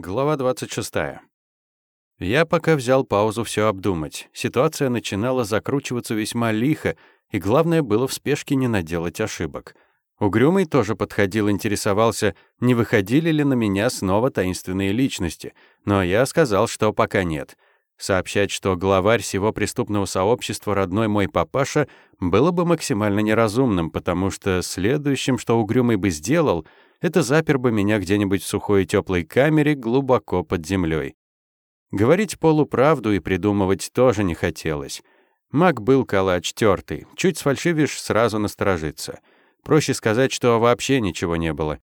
Глава 26. Я пока взял паузу все обдумать. Ситуация начинала закручиваться весьма лихо, и главное было в спешке не наделать ошибок. Угрюмый тоже подходил, интересовался, не выходили ли на меня снова таинственные личности, но я сказал, что пока нет. Сообщать, что главарь всего преступного сообщества родной мой папаша, было бы максимально неразумным, потому что следующим, что Угрюмый бы сделал — это запер бы меня где-нибудь в сухой и теплой камере глубоко под землей. Говорить полуправду и придумывать тоже не хотелось. Маг был калач тертый, чуть сфальшивишь, сразу насторожиться. Проще сказать, что вообще ничего не было.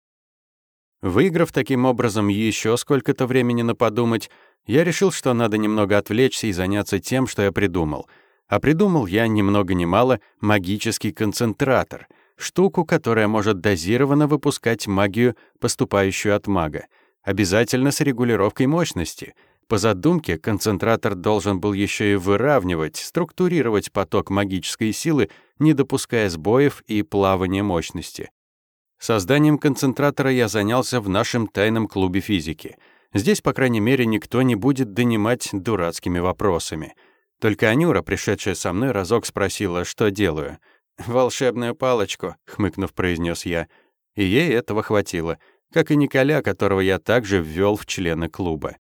Выиграв таким образом еще сколько-то времени на подумать, я решил, что надо немного отвлечься и заняться тем, что я придумал. А придумал я ни много ни мало магический концентратор — штуку, которая может дозированно выпускать магию, поступающую от мага. Обязательно с регулировкой мощности. По задумке, концентратор должен был еще и выравнивать, структурировать поток магической силы, не допуская сбоев и плавания мощности. Созданием концентратора я занялся в нашем тайном клубе физики. Здесь, по крайней мере, никто не будет донимать дурацкими вопросами. Только Анюра, пришедшая со мной, разок спросила, что делаю — «Волшебную палочку», — хмыкнув, произнес я. И ей этого хватило, как и Николя, которого я также ввел в члены клуба.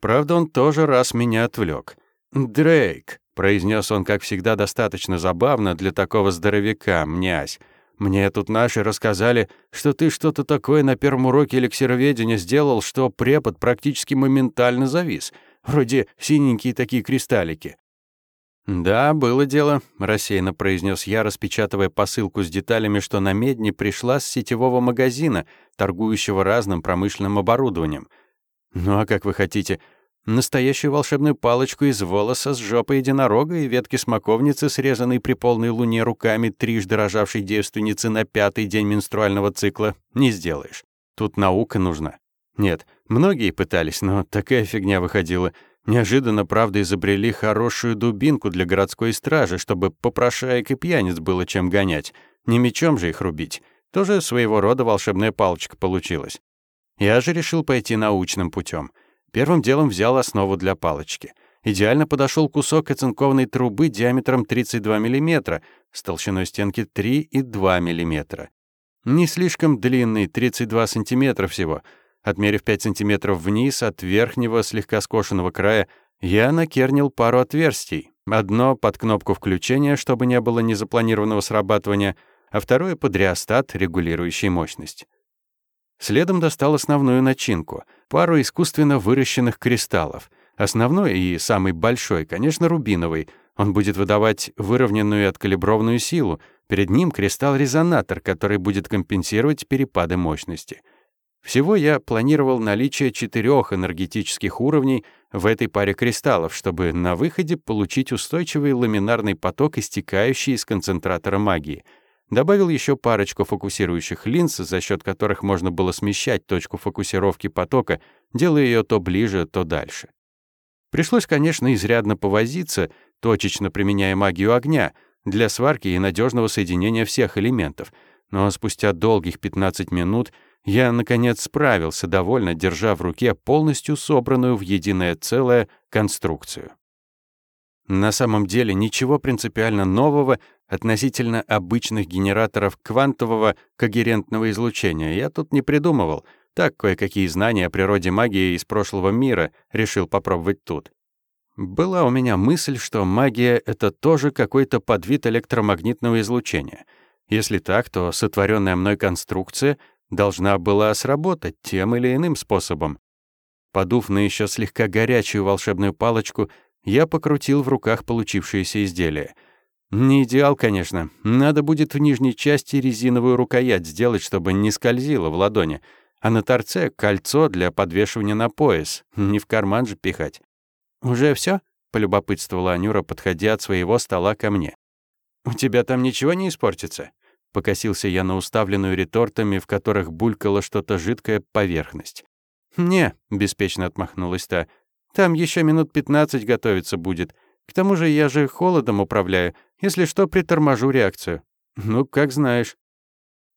Правда, он тоже раз меня отвлек. «Дрейк», — произнес он, как всегда, достаточно забавно для такого здоровяка, мнясь. «Мне тут наши рассказали, что ты что-то такое на первом уроке эликсироведения сделал, что препод практически моментально завис. Вроде синенькие такие кристаллики. «Да, было дело», — рассеянно произнес я, распечатывая посылку с деталями, что на медне пришла с сетевого магазина, торгующего разным промышленным оборудованием. «Ну а как вы хотите? Настоящую волшебную палочку из волоса с жопы единорога и ветки смоковницы, срезанной при полной луне руками трижды рожавшей девственницы на пятый день менструального цикла, не сделаешь. Тут наука нужна. Нет, многие пытались, но такая фигня выходила — Неожиданно, правда, изобрели хорошую дубинку для городской стражи, чтобы попрошаек и пьяниц было чем гонять. Не мечом же их рубить. Тоже своего рода волшебная палочка получилась. Я же решил пойти научным путем. Первым делом взял основу для палочки. Идеально подошел кусок оцинкованной трубы диаметром 32 мм, с толщиной стенки 3,2 мм. Не слишком длинный, 32 см всего — Отмерив 5 сантиметров вниз от верхнего слегка скошенного края, я накернил пару отверстий. Одно под кнопку включения, чтобы не было незапланированного срабатывания, а второе под реостат, регулирующий мощность. Следом достал основную начинку — пару искусственно выращенных кристаллов. Основной и самый большой, конечно, рубиновый. Он будет выдавать выровненную и откалиброванную силу. Перед ним кристалл-резонатор, который будет компенсировать перепады мощности — всего я планировал наличие четырех энергетических уровней в этой паре кристаллов, чтобы на выходе получить устойчивый ламинарный поток, истекающий из концентратора магии. Добавил еще парочку фокусирующих линз, за счет которых можно было смещать точку фокусировки потока, делая ее то ближе, то дальше. Пришлось, конечно, изрядно повозиться, точечно применяя магию огня, для сварки и надежного соединения всех элементов, но спустя долгих 15 минут — я, наконец, справился, довольно держа в руке полностью собранную в единое целое конструкцию. На самом деле ничего принципиально нового относительно обычных генераторов квантового когерентного излучения я тут не придумывал. Так, кое-какие знания о природе магии из прошлого мира решил попробовать тут. Была у меня мысль, что магия — это тоже какой-то подвид электромагнитного излучения. Если так, то сотворенная мной конструкция должна была сработать тем или иным способом. Подув на еще слегка горячую волшебную палочку, я покрутил в руках получившееся изделие. Не идеал, конечно. Надо будет в нижней части резиновую рукоять сделать, чтобы не скользило в ладони, а на торце — кольцо для подвешивания на пояс, не в карман же пихать. «Уже все? полюбопытствовала Анюра, подходя от своего стола ко мне. «У тебя там ничего не испортится?» Покосился я на уставленную ретортами, в которых булькало что-то жидкое, поверхность. «Не», — беспечно отмахнулась та, — «там еще минут пятнадцать готовиться будет. К тому же я же холодом управляю. Если что, приторможу реакцию». «Ну, как знаешь».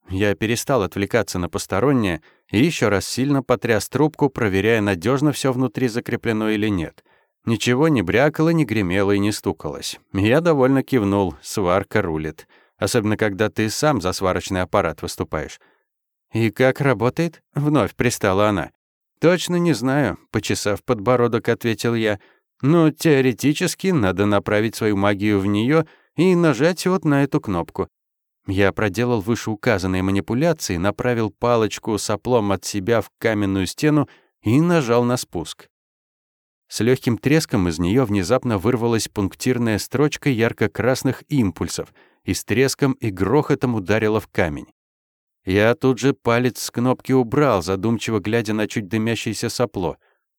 Я перестал отвлекаться на постороннее и еще раз сильно потряс трубку, проверяя, надежно все внутри закреплено или нет. Ничего не брякало, не гремело и не стукалось. Я довольно кивнул, сварка рулит. Особенно, когда ты сам за сварочный аппарат выступаешь. «И как работает?» — вновь пристала она. «Точно не знаю», — почесав подбородок, ответил я. «Но теоретически надо направить свою магию в нее и нажать вот на эту кнопку. Я проделал вышеуказанные манипуляции, направил палочку с оплом от себя в каменную стену и нажал на спуск. С легким треском из нее внезапно вырвалась пунктирная строчка ярко-красных импульсов и с треском и грохотом ударила в камень. Я тут же палец с кнопки убрал, задумчиво глядя на чуть дымящееся сопло.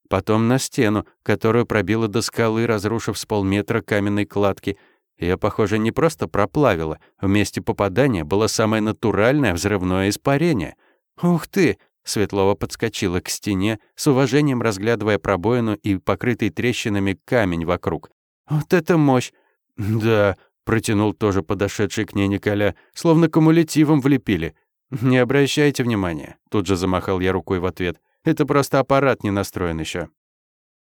Потом на стену, которую пробило до скалы, разрушив с полметра каменной кладки — ее, похоже, не просто проплавило. В месте попадания было самое натуральное взрывное испарение. «Ух ты!» — Светлова подскочила к стене, с уважением разглядывая пробоину и покрытый трещинами камень вокруг. «Вот это мощь!» «Да», — протянул тоже подошедший к ней Николя, словно кумулятивом влепили. «Не обращайте внимания», — тут же замахал я рукой в ответ. «Это просто аппарат не настроен еще.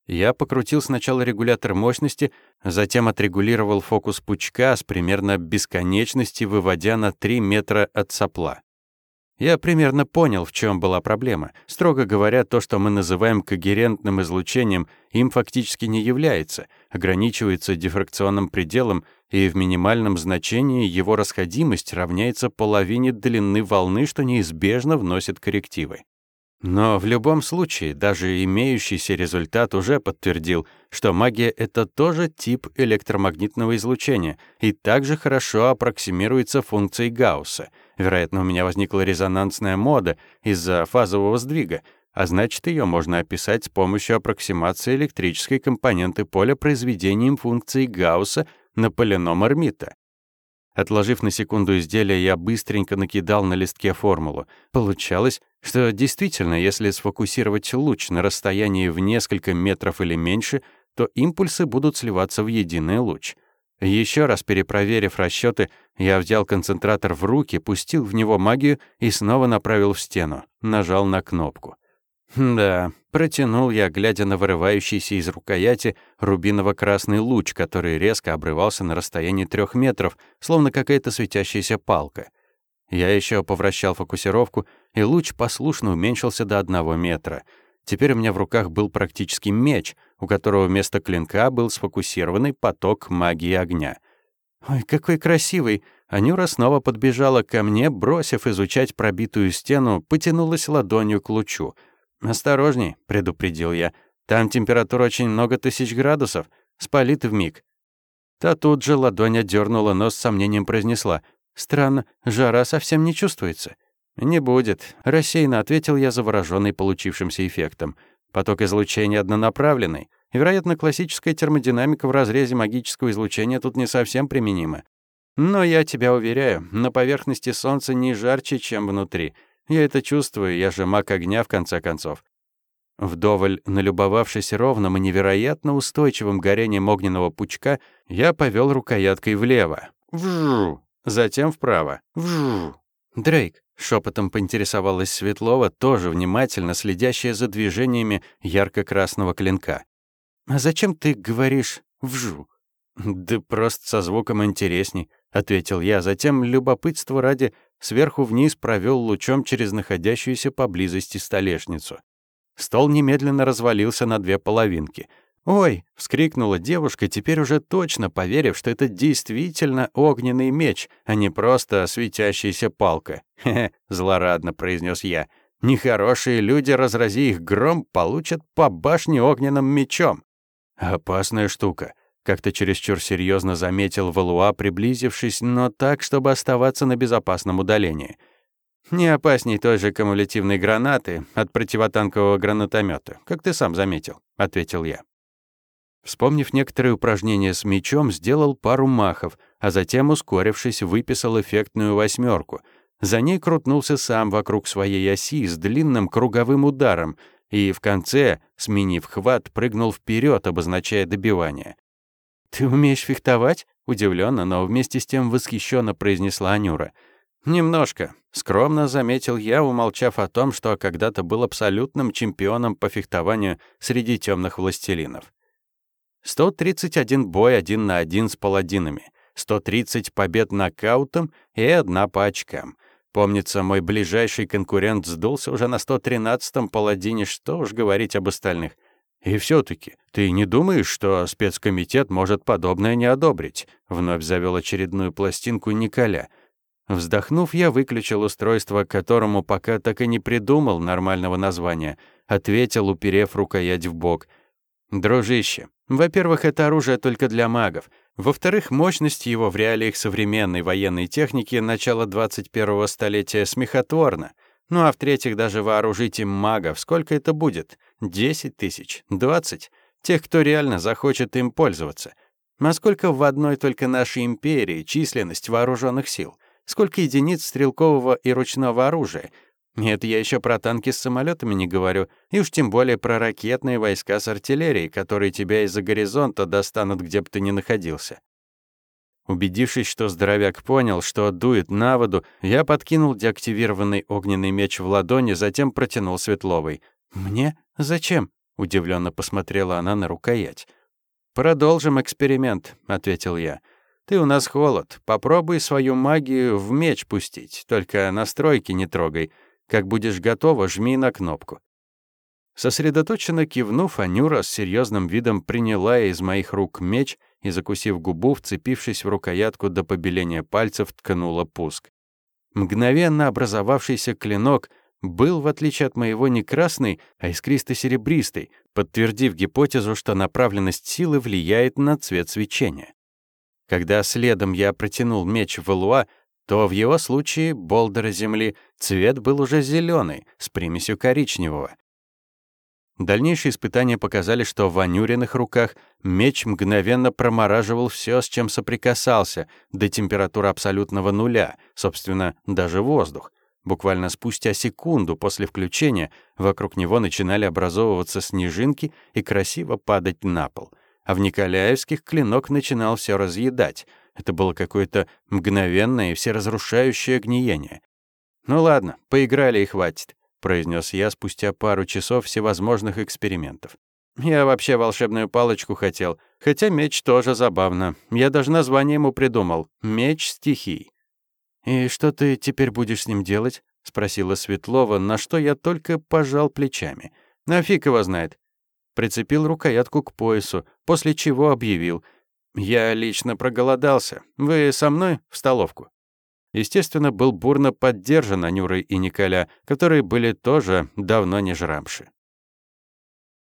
Я покрутил сначала регулятор мощности, затем отрегулировал фокус пучка с примерно бесконечности, выводя на 3 метра от сопла. Я примерно понял, в чем была проблема. Строго говоря, то, что мы называем когерентным излучением, им фактически не является, ограничивается дифракционным пределом, и в минимальном значении его расходимость равняется половине длины волны, что неизбежно вносит коррективы. Но в любом случае, даже имеющийся результат уже подтвердил, что магия — это тоже тип электромагнитного излучения и также хорошо аппроксимируется функцией Гаусса. Вероятно, у меня возникла резонансная мода из-за фазового сдвига, а значит, ее можно описать с помощью аппроксимации электрической компоненты поля произведением функции Гаусса на полином Эрмита. Отложив на секунду изделие, я быстренько накидал на листке формулу. Получалось, что действительно, если сфокусировать луч на расстоянии в несколько метров или меньше, то импульсы будут сливаться в единый луч. Еще раз перепроверив расчеты, я взял концентратор в руки, пустил в него магию и снова направил в стену. Нажал на кнопку. Да, протянул я, глядя на вырывающийся из рукояти рубиново-красный луч, который резко обрывался на расстоянии трех метров, словно какая-то светящаяся палка. Я еще повращал фокусировку, и луч послушно уменьшился до одного метра. Теперь у меня в руках был практически меч, у которого вместо клинка был сфокусированный поток магии огня. «Ой, какой красивый!» Анюра снова подбежала ко мне, бросив изучать пробитую стену, потянулась ладонью к лучу — «Осторожней», — предупредил я. «Там температура очень много тысяч градусов. Спалит вмиг». Та тут же ладонь отдернула, но с сомнением произнесла. «Странно, жара совсем не чувствуется». «Не будет», — рассеянно ответил я, заворожённый получившимся эффектом. «Поток излучения однонаправленный. Вероятно, классическая термодинамика в разрезе магического излучения тут не совсем применима. Но я тебя уверяю, на поверхности Солнца не жарче, чем внутри. Я это чувствую, я же маг огня, в конце концов. Вдоволь налюбовавшись ровным и невероятно устойчивым горением огненного пучка, я повел рукояткой влево. Вжу! Затем вправо. Вжу! Дрейк, шепотом поинтересовалась Светлова, тоже внимательно следящая за движениями ярко-красного клинка. «А зачем ты говоришь «вжу»?» «Да просто со звуком интересней», — ответил я, затем любопытство ради сверху вниз провел лучом через находящуюся поблизости столешницу. Стол немедленно развалился на две половинки. «Ой!» — вскрикнула девушка, теперь уже точно поверив, что это действительно огненный меч, а не просто светящаяся палка. «Хе-хе!» — злорадно произнес я. «Нехорошие люди, разрази их гром, получат по башне огненным мечом». «Опасная штука», как-то чересчур серьезно заметил Валуа, приблизившись, но так, чтобы оставаться на безопасном удалении. «Не опасней той же кумулятивной гранаты от противотанкового гранатомета, как ты сам заметил», — ответил я. Вспомнив некоторые упражнения с мечом, сделал пару махов, а затем, ускорившись, выписал эффектную восьмерку. За ней крутнулся сам вокруг своей оси с длинным круговым ударом и в конце, сменив хват, прыгнул вперед, обозначая добивание. «Ты умеешь фехтовать?» — удивленно, но вместе с тем восхищенно произнесла Анюра. Немножко. Скромно заметил я, умолчав о том, что когда-то был абсолютным чемпионом по фехтованию среди темных властелинов. 131 бой один на один с паладинами, 130 побед нокаутом и одна по очкам. Помнится, мой ближайший конкурент сдулся уже на 113-м паладине, что уж говорить об остальных. И все таки ты не думаешь, что спецкомитет может подобное не одобрить?» Вновь завел очередную пластинку Николя. Вздохнув, я выключил устройство, которому пока так и не придумал нормального названия. Ответил, уперев рукоять в бок. «Дружище, во-первых, это оружие только для магов. Во-вторых, мощность его в реалиях современной военной техники начала 21-го столетия смехотворна. Ну а в-третьих, даже вооружить им магов, сколько это будет? 10 тысяч? 20? Тех, кто реально захочет им пользоваться. А сколько в одной только нашей империи численность вооруженных сил? Сколько единиц стрелкового и ручного оружия? Нет, я еще про танки с самолетами не говорю, и уж тем более про ракетные войска с артиллерией, которые тебя из-за горизонта достанут, где бы ты ни находился. Убедившись, что здоровяк понял, что дует на воду, я подкинул деактивированный огненный меч в ладони, затем протянул Светловой. «Мне? Зачем?» — удивленно посмотрела она на рукоять. «Продолжим эксперимент», — ответил я. «Ты у нас холод. Попробуй свою магию в меч пустить, только настройки не трогай. Как будешь готова, жми на кнопку». Сосредоточенно кивнув, Анюра с серьезным видом приняла из моих рук меч и, закусив губу, вцепившись в рукоятку до побеления пальцев, ткнула пуск. Мгновенно образовавшийся клинок был, в отличие от моего, не красный, а искристо-серебристый, подтвердив гипотезу, что направленность силы влияет на цвет свечения. Когда следом я протянул меч в Элуа, то в его случае, болдера земли, цвет был уже зеленый с примесью коричневого. Дальнейшие испытания показали, что в Анюриных руках меч мгновенно промораживал все, с чем соприкасался, до температуры абсолютного нуля, собственно, даже воздух. Буквально спустя секунду после включения вокруг него начинали образовываться снежинки и красиво падать на пол — а в Николяевских клинок начинал все разъедать. Это было какое-то мгновенное и всеразрушающее гниение. «Ну ладно, поиграли и хватит», — произнес я спустя пару часов всевозможных экспериментов. «Я вообще волшебную палочку хотел, хотя меч тоже забавно. Я даже название ему придумал — «Меч стихий». «И что ты теперь будешь с ним делать?» — спросила Светлова, на что я только пожал плечами. «На фиг его знает прицепил рукоятку к поясу, после чего объявил «Я лично проголодался. Вы со мной в столовку?» Естественно, был бурно поддержан Анюрой и Николя, которые были тоже давно не жрамши.